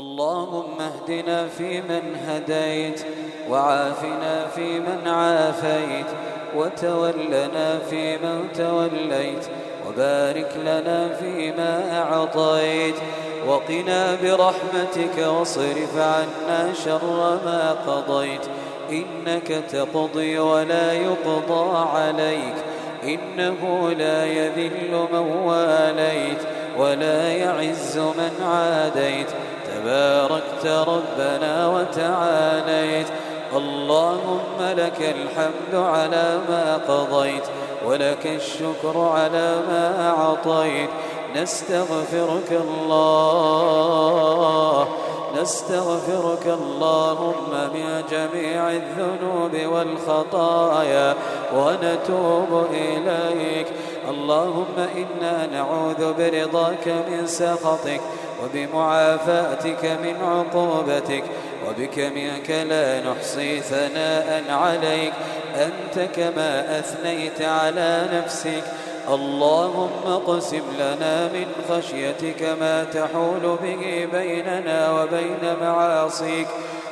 اللهم اهدنا فيمن هديت وعافنا فيمن عافيت وتولنا فيمن توليت وبارك لنا فيما أعطيت وقنا برحمتك واصرف عنا شر ما قضيت إنك تقضي ولا يقضى عليك إنه لا يذل من واليت ولا يعز من عاديت. تباركت ربنا وتعاليت. اللهم لك الحمد على ما قضيت ولك الشكر على ما أعطيت. نستغفرك الله نستغفرك اللهم من جميع الذنوب والخطايا ونتوب إليك. اللهم إنا نعوذ برضاك من سخطك وبمعافاتك من عقوبتك وبك منك لا نحصي ثناء عليك. أنت كما أثنيت على نفسك. اللهم اقسم لنا من خشيتك ما تحول به بيننا وبين معاصيك.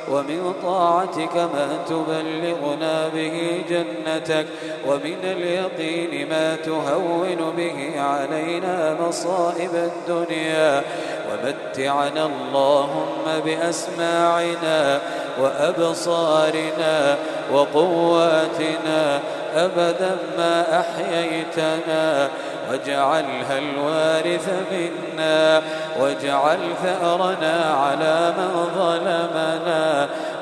ومن طاعتك ما تبلغنا به جنتك ومن اليقين ما تهون به علينا مصائب الدنيا. ومتعنا اللهم بأسماعنا وأبصارنا وقواتنا أبدا ما أحييتنا. واجعلها الوارث منا واجعل ثأرنا على من ظلمنا.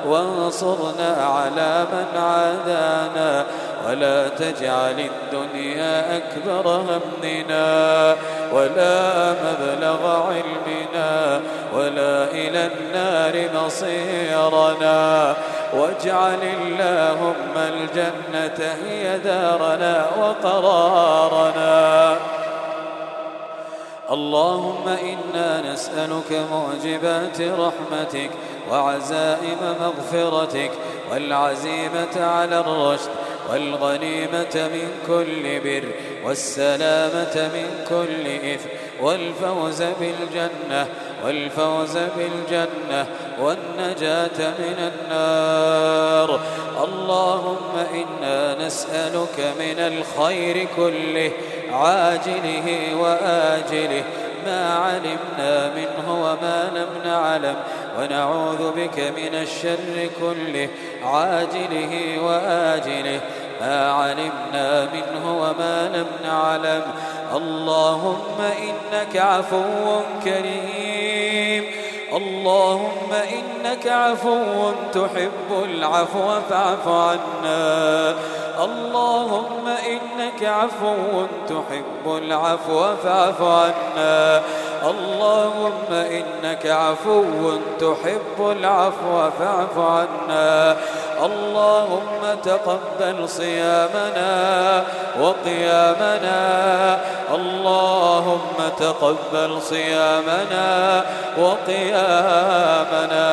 وانصرنا على من عادانا ولا تجعل الدنيا أكبر همنا ولا مبلغ علمنا ولا إلى النار مصيرنا واجعل اللهم الجنة هي دارنا وقرارنا اللهم إنا نسألك موجبات رحمتك وعزائم مغفرتك والعزيمة على الرشد والغنيمة من كل بر والسلامة من كل إثم والفوز بالجنة والفوز بالجنة والنجاة من النار اللهم إنا نسألك من الخير كله عاجله وآجله ما علمنا منه وما لم نعلم ونعوذ بك من الشر كله عاجله وآجله ما علمنا منه وما لم نعلم اللهم إنك عفو كريم اللهم إنك عفو تحب العفو فاعف عنا اللهم إنك عفو تحب العفو فاعف عنا. اللهم إنك عفو تحب العفو فاعف عنا. اللهم تقبل صيامنا وقيامنا. اللهم تقبل صيامنا وقيامنا.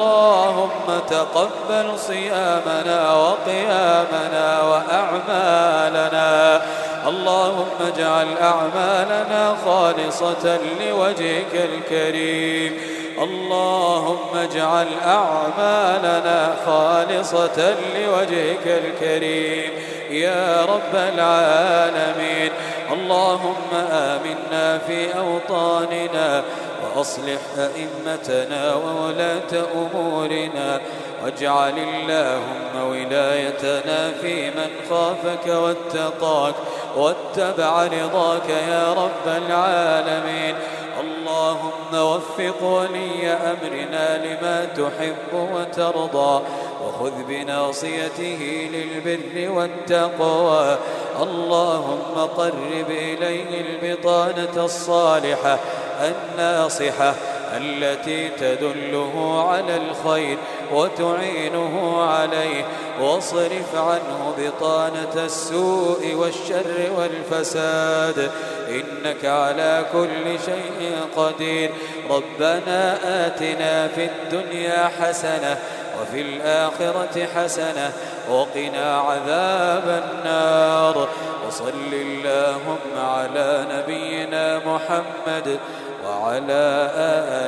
اللهم تقبل صيامنا وقيامنا وأعمالنا. اللهم اجعل أعمالنا خالصة لوجهك الكريم. اللهم اجعل أعمالنا خالصة لوجهك الكريم. يا رب العالمين. اللهم آمنا في أوطاننا وأصلح أئمتنا وولاة أمورنا واجعل اللهم ولايتنا في من خافك واتقاك واتبع رضاك يا رب العالمين. اللهم وفق ولي أمرنا لما تحب وترضى وخذ بناصيته للبر والتقوى. اللهم قرب إليه البطانة الصالحة الناصحة التي تدله على الخير وتعينه عليه واصرف عنه بطانة السوء والشر والفساد إنك على كل شيء قدير ربنا آتنا في الدنيا حسنة وفي الآخرة حسنة وقنا عذاب النار. وصل اللهم على نبينا محمد وعلى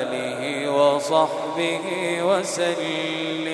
آله وصحبه وسلم.